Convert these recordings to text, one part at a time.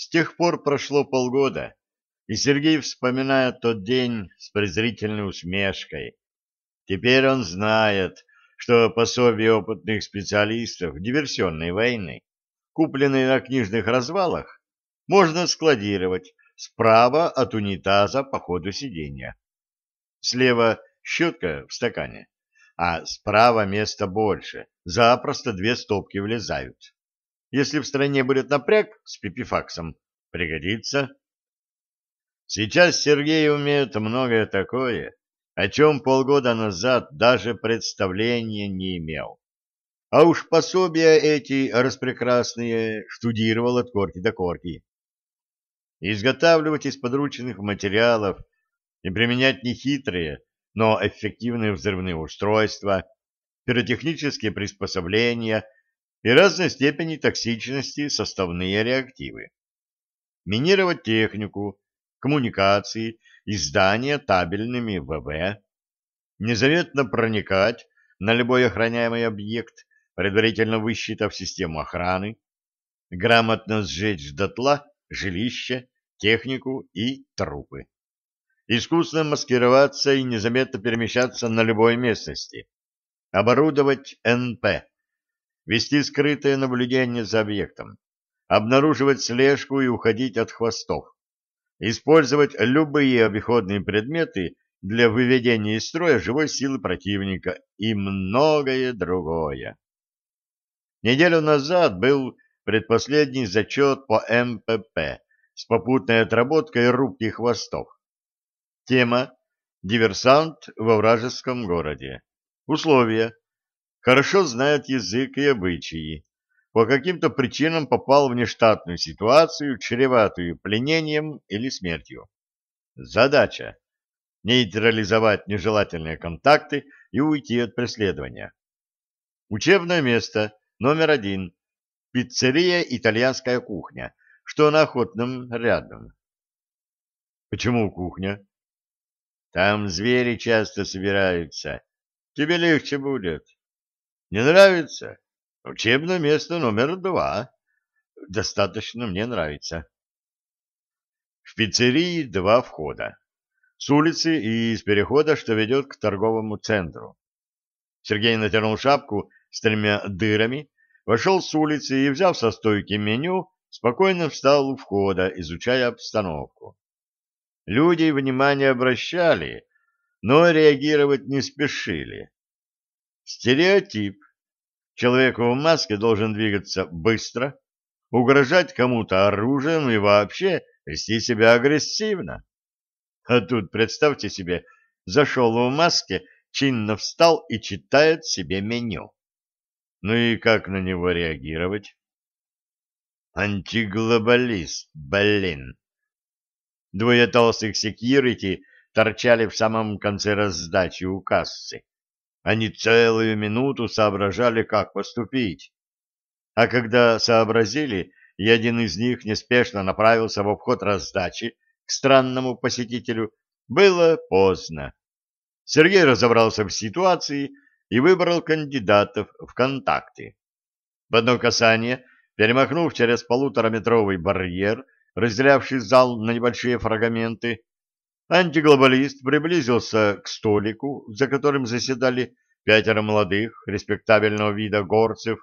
С тех пор прошло полгода, и Сергей вспоминает тот день с презрительной усмешкой. Теперь он знает, что пособие опытных специалистов диверсионной войны, купленные на книжных развалах, можно складировать справа от унитаза по ходу сидения. Слева щетка в стакане, а справа места больше, запросто две стопки влезают. Если в стране будет напряг с пипифаксом, пригодится. Сейчас Сергей умеет многое такое, о чем полгода назад даже представления не имел. А уж пособия эти распрекрасные штудировал от корки до корки. Изготавливать из подручных материалов и применять нехитрые, но эффективные взрывные устройства, пиротехнические приспособления и разной степени токсичности составные реактивы. Минировать технику, коммуникации и здания табельными ВВ, незаметно проникать на любой охраняемый объект, предварительно высчитав систему охраны, грамотно сжечь дотла жилище, технику и трупы. Искусно маскироваться и незаметно перемещаться на любой местности. Оборудовать НП. Вести скрытое наблюдение за объектом. Обнаруживать слежку и уходить от хвостов использовать любые обиходные предметы для выведения из строя живой силы противника и многое другое. Неделю назад был предпоследний зачет по МПП с попутной отработкой рубки хвостов. Тема «Диверсант во вражеском городе». Условия. Хорошо знает язык и обычаи по каким-то причинам попал в нештатную ситуацию, чреватую пленением или смертью. Задача – нейтрализовать нежелательные контакты и уйти от преследования. Учебное место номер один – пиццерия «Итальянская кухня», что на охотном рядом. Почему кухня? Там звери часто собираются. Тебе легче будет. Не нравится? Учебное место номер два. Достаточно мне нравится. В пиццерии два входа. С улицы и из перехода, что ведет к торговому центру. Сергей натянул шапку с тремя дырами, вошел с улицы и, взяв со стойки меню, спокойно встал у входа, изучая обстановку. Люди внимание обращали, но реагировать не спешили. Стереотип Человек в маске должен двигаться быстро, угрожать кому-то оружием и вообще вести себя агрессивно. А тут, представьте себе, зашел в маске, чинно встал и читает себе меню. Ну и как на него реагировать? Антиглобалист, блин. Двое толстых секьюрити торчали в самом конце раздачи у кассы. Они целую минуту соображали, как поступить. А когда сообразили, и один из них неспешно направился в обход раздачи к странному посетителю, было поздно. Сергей разобрался в ситуации и выбрал кандидатов в контакты. В одно касание, перемахнув через полутораметровый барьер, разделявший зал на небольшие фрагменты, Антиглобалист приблизился к столику, за которым заседали пятеро молодых, респектабельного вида горцев,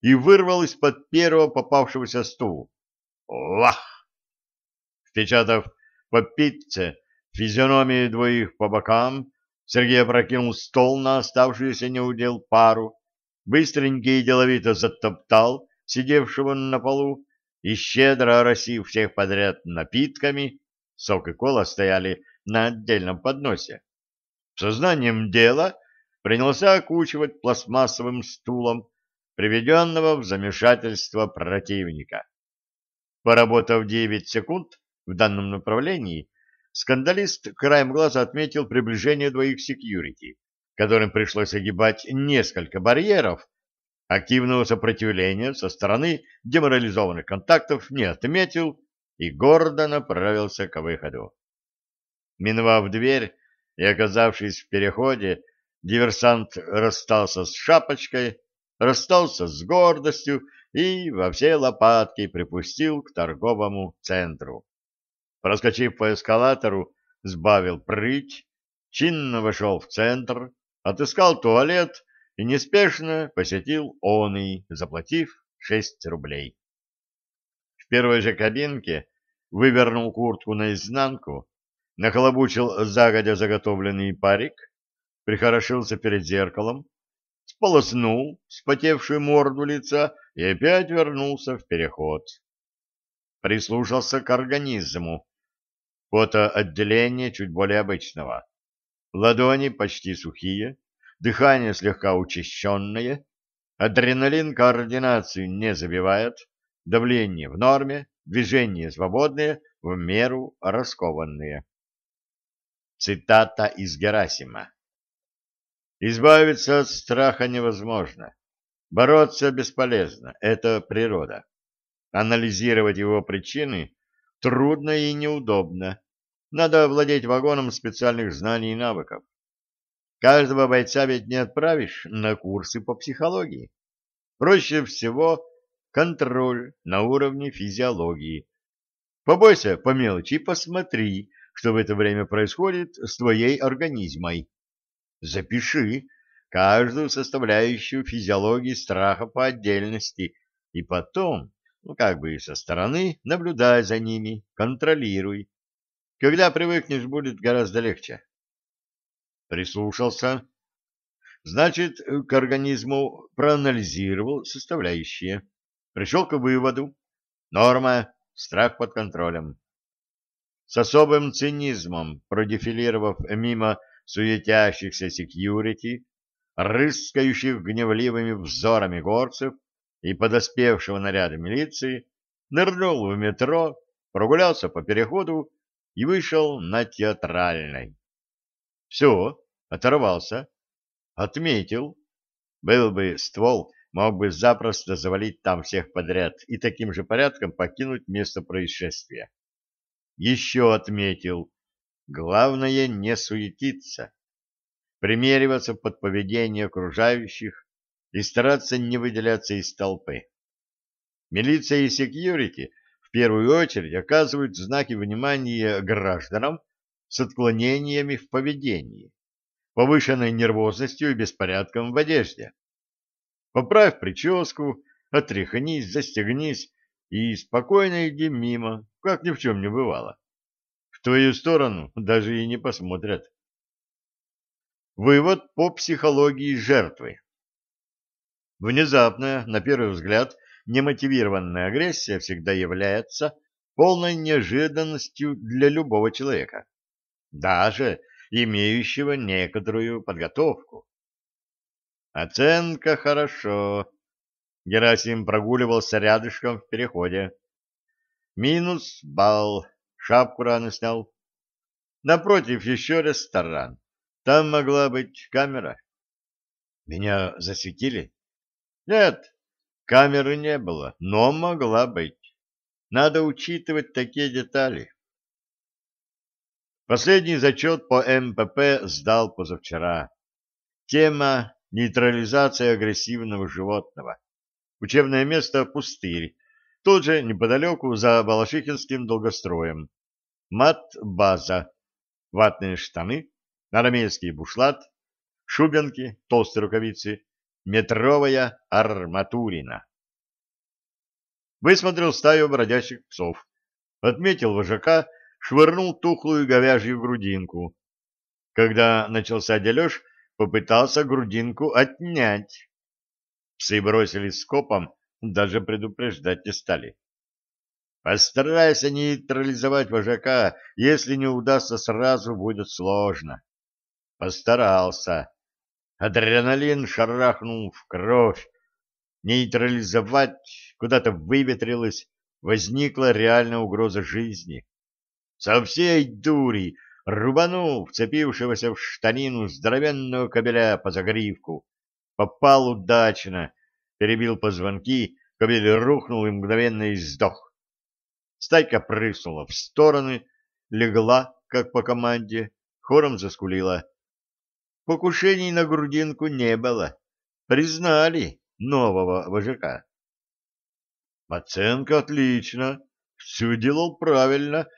и вырвал из-под первого попавшегося стул. Вах! Впечатав по пицце физиономии двоих по бокам, Сергей опрокинул стол на оставшуюся неудел пару, быстренько и деловито затоптал сидевшего на полу и, щедро оросив всех подряд напитками, Сок и кола стояли на отдельном подносе. Сознанием дела принялся окучивать пластмассовым стулом приведенного в замешательство противника. Поработав 9 секунд в данном направлении, скандалист краем глаза отметил приближение двоих секьюрити, которым пришлось огибать несколько барьеров, активного сопротивления со стороны деморализованных контактов не отметил и гордо направился к выходу. Миновав дверь и оказавшись в переходе, диверсант расстался с шапочкой, расстался с гордостью и во все лопатки припустил к торговому центру. Проскочив по эскалатору, сбавил прыть, чинно вошел в центр, отыскал туалет и неспешно посетил он заплатив шесть рублей. Первой же кабинке вывернул куртку наизнанку, нахлобучил загодя заготовленный парик, прихорошился перед зеркалом, сполоснул вспотевшую морду лица и опять вернулся в переход. Прислушался к организму. Потоотделение чуть более обычного. Ладони почти сухие, дыхание слегка учащенное, адреналин координацию не забивает, давление в норме, движения свободные, в меру раскованные. Цитата из Герасима. Избавиться от страха невозможно. Бороться бесполезно. Это природа. Анализировать его причины трудно и неудобно. Надо владеть вагоном специальных знаний и навыков. Каждого бойца ведь не отправишь на курсы по психологии. Проще всего контроль на уровне физиологии. Побойся по мелочи и посмотри, что в это время происходит с твоей организмой. Запиши каждую составляющую физиологии страха по отдельности и потом, ну как бы со стороны, наблюдай за ними, контролируй. Когда привыкнешь, будет гораздо легче. Прислушался. Значит, к организму проанализировал составляющие. Пришел к выводу. Норма, страх под контролем. С особым цинизмом, продефилировав мимо суетящихся секьюрити, рыскающих гневливыми взорами горцев и подоспевшего наряда милиции, нырнул в метро, прогулялся по переходу и вышел на театральной. Все, оторвался, отметил. Был бы ствол, мог бы запросто завалить там всех подряд и таким же порядком покинуть место происшествия. Еще отметил, Главное не суетиться, примериваться под поведение окружающих и стараться не выделяться из толпы. Милиция и секьюрити в первую очередь оказывают знаки внимания гражданам с отклонениями в поведении, повышенной нервозностью и беспорядком в одежде. Поправь прическу, отряхнись, застегнись и спокойно иди мимо, как ни в чем не бывало твою сторону даже и не посмотрят. Вывод по психологии жертвы. Внезапная, на первый взгляд, немотивированная агрессия всегда является полной неожиданностью для любого человека, даже имеющего некоторую подготовку. Оценка хорошо. Герасим прогуливался рядышком в переходе. Минус балл. Шапку рано снял. Напротив еще ресторан. Там могла быть камера. Меня засветили? Нет, камеры не было, но могла быть. Надо учитывать такие детали. Последний зачет по МПП сдал позавчера. Тема «Нейтрализация агрессивного животного». Учебное место «Пустырь». Тут же, неподалеку, за Балашихинским долгостроем. Мат-база, ватные штаны, армейский бушлат, шубенки, толстые рукавицы, метровая арматурина. Высмотрел стаю бродячих псов, отметил вожака, швырнул тухлую говяжью грудинку. Когда начался дележ, попытался грудинку отнять. Псы бросились скопом, даже предупреждать не стали. Постарайся нейтрализовать вожака, если не удастся сразу, будет сложно. Постарался. Адреналин шарахнул в кровь. Нейтрализовать куда-то выветрилось, возникла реальная угроза жизни. Со всей дури рубанул вцепившегося в штанину здоровенного кобеля по загривку. Попал удачно, перебил позвонки, кобель рухнул и мгновенно издох. Стайка прыснула в стороны, легла, как по команде, хором заскулила. Покушений на грудинку не было. Признали нового вожака. Оценка отлично. Все делал правильно.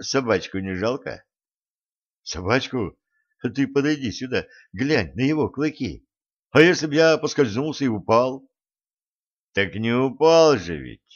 Собачку не жалко? Собачку? Ты подойди сюда, глянь на его клыки. А если б я поскользнулся и упал? Так не упал же ведь.